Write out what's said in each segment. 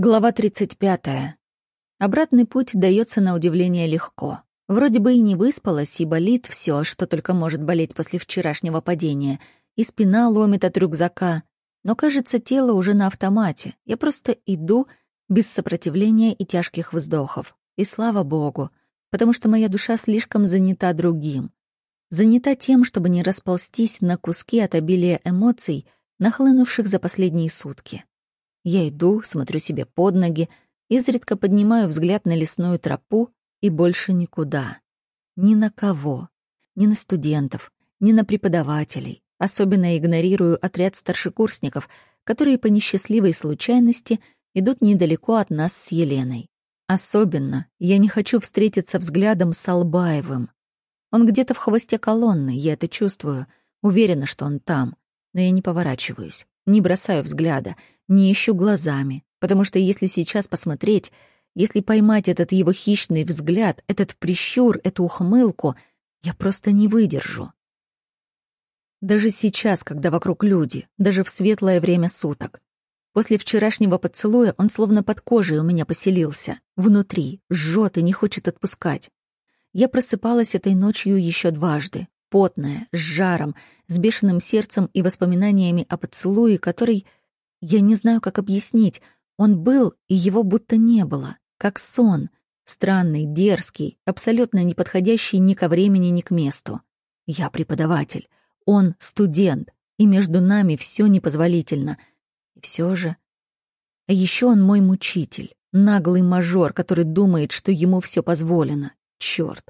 Глава 35. Обратный путь дается на удивление легко. Вроде бы и не выспалась, и болит все, что только может болеть после вчерашнего падения, и спина ломит от рюкзака. Но, кажется, тело уже на автомате. Я просто иду без сопротивления и тяжких вздохов. И слава богу, потому что моя душа слишком занята другим. Занята тем, чтобы не расползтись на куски от обилия эмоций, нахлынувших за последние сутки. Я иду, смотрю себе под ноги, изредка поднимаю взгляд на лесную тропу и больше никуда. Ни на кого. Ни на студентов, ни на преподавателей. Особенно игнорирую отряд старшекурсников, которые по несчастливой случайности идут недалеко от нас с Еленой. Особенно я не хочу встретиться взглядом с Албаевым. Он где-то в хвосте колонны, я это чувствую. Уверена, что он там. Но я не поворачиваюсь, не бросаю взгляда, не ищу глазами, потому что если сейчас посмотреть, если поймать этот его хищный взгляд, этот прищур, эту ухмылку, я просто не выдержу. Даже сейчас, когда вокруг люди, даже в светлое время суток. После вчерашнего поцелуя он словно под кожей у меня поселился, внутри, жжет и не хочет отпускать. Я просыпалась этой ночью еще дважды, потная, с жаром, с бешеным сердцем и воспоминаниями о поцелуе, который я не знаю, как объяснить. Он был, и его будто не было. Как сон. Странный, дерзкий, абсолютно не подходящий ни ко времени, ни к месту. Я преподаватель. Он студент. И между нами все непозволительно. И все же... А еще он мой мучитель. Наглый мажор, который думает, что ему все позволено. Черт.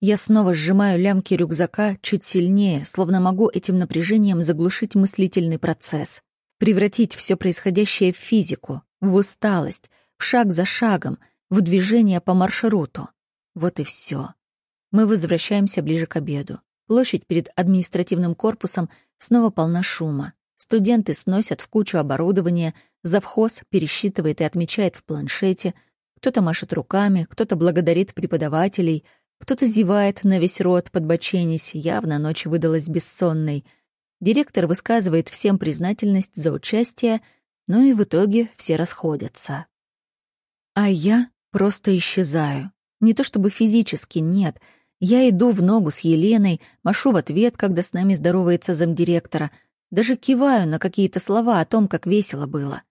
Я снова сжимаю лямки рюкзака чуть сильнее, словно могу этим напряжением заглушить мыслительный процесс превратить все происходящее в физику, в усталость, в шаг за шагом, в движение по маршруту. Вот и все. Мы возвращаемся ближе к обеду. Площадь перед административным корпусом снова полна шума. Студенты сносят в кучу оборудования, завхоз пересчитывает и отмечает в планшете, кто-то машет руками, кто-то благодарит преподавателей, кто-то зевает на весь рот, подбоченясь, явно ночь выдалась бессонной — Директор высказывает всем признательность за участие, но и в итоге все расходятся. А я просто исчезаю. Не то чтобы физически, нет. Я иду в ногу с Еленой, машу в ответ, когда с нами здоровается замдиректора, даже киваю на какие-то слова о том, как весело было.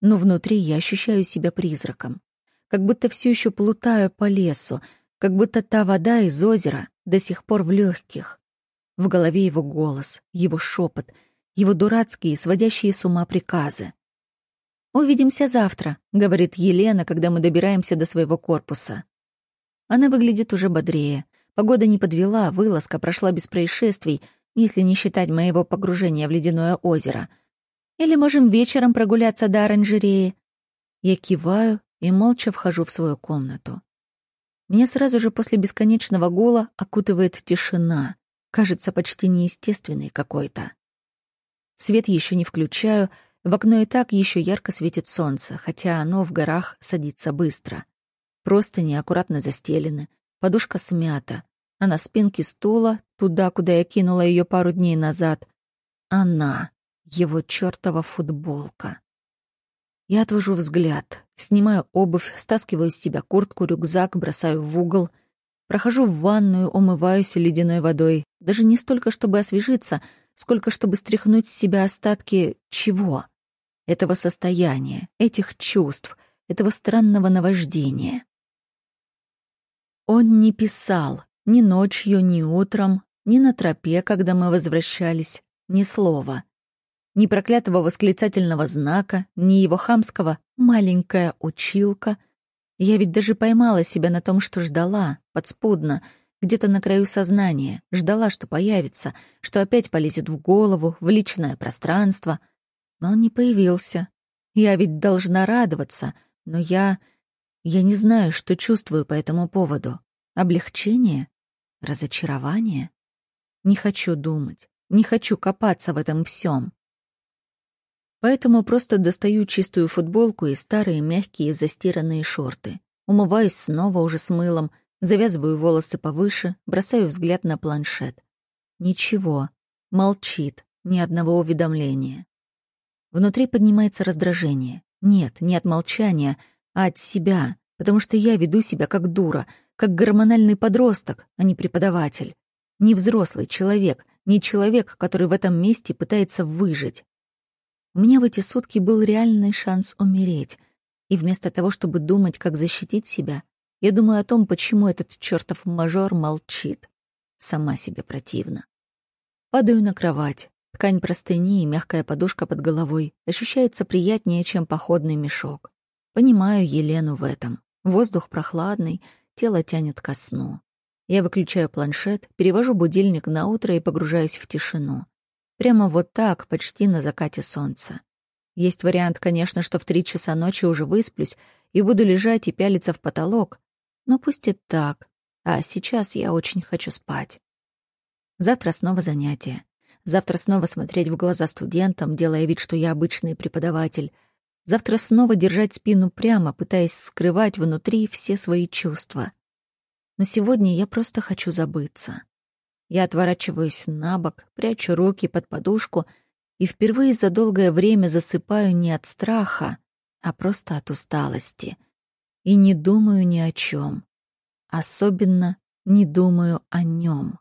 Но внутри я ощущаю себя призраком. Как будто все еще плутаю по лесу, как будто та вода из озера до сих пор в легких. В голове его голос, его шепот, его дурацкие, сводящие с ума приказы. «Увидимся завтра», — говорит Елена, когда мы добираемся до своего корпуса. Она выглядит уже бодрее. Погода не подвела, вылазка прошла без происшествий, если не считать моего погружения в ледяное озеро. Или можем вечером прогуляться до оранжереи. Я киваю и молча вхожу в свою комнату. Меня сразу же после бесконечного гола окутывает тишина кажется почти неестественной какой-то. Свет еще не включаю, в окно и так еще ярко светит солнце, хотя оно в горах садится быстро. Просто неаккуратно застелены, подушка смята, а на спинке стула, туда, куда я кинула ее пару дней назад, она, его чертова футболка. Я отвожу взгляд, снимаю обувь, стаскиваю с себя куртку, рюкзак, бросаю в угол — Прохожу в ванную, умываюсь ледяной водой. Даже не столько, чтобы освежиться, сколько чтобы стряхнуть с себя остатки чего? Этого состояния, этих чувств, этого странного наваждения. Он не писал ни ночью, ни утром, ни на тропе, когда мы возвращались, ни слова. Ни проклятого восклицательного знака, ни его хамского «маленькая училка», я ведь даже поймала себя на том, что ждала, подспудно, где-то на краю сознания, ждала, что появится, что опять полезет в голову, в личное пространство. Но он не появился. Я ведь должна радоваться, но я... Я не знаю, что чувствую по этому поводу. Облегчение? Разочарование? Не хочу думать, не хочу копаться в этом всем. Поэтому просто достаю чистую футболку и старые мягкие застиранные шорты. Умываюсь снова уже с мылом, завязываю волосы повыше, бросаю взгляд на планшет. Ничего. Молчит. Ни одного уведомления. Внутри поднимается раздражение. Нет, не от молчания, а от себя, потому что я веду себя как дура, как гормональный подросток, а не преподаватель. Не взрослый человек, не человек, который в этом месте пытается выжить. У меня в эти сутки был реальный шанс умереть, и вместо того, чтобы думать, как защитить себя, я думаю о том, почему этот чертов мажор молчит. Сама себе противна. Падаю на кровать. Ткань простыни и мягкая подушка под головой ощущаются приятнее, чем походный мешок. Понимаю Елену в этом. Воздух прохладный, тело тянет ко сну. Я выключаю планшет, перевожу будильник на утро и погружаюсь в тишину. Прямо вот так, почти на закате солнца. Есть вариант, конечно, что в три часа ночи уже высплюсь и буду лежать и пялиться в потолок. Но пусть и так. А сейчас я очень хочу спать. Завтра снова занятия. Завтра снова смотреть в глаза студентам, делая вид, что я обычный преподаватель. Завтра снова держать спину прямо, пытаясь скрывать внутри все свои чувства. Но сегодня я просто хочу забыться. Я отворачиваюсь на бок, прячу руки под подушку и впервые за долгое время засыпаю не от страха, а просто от усталости. И не думаю ни о чем. Особенно не думаю о нем.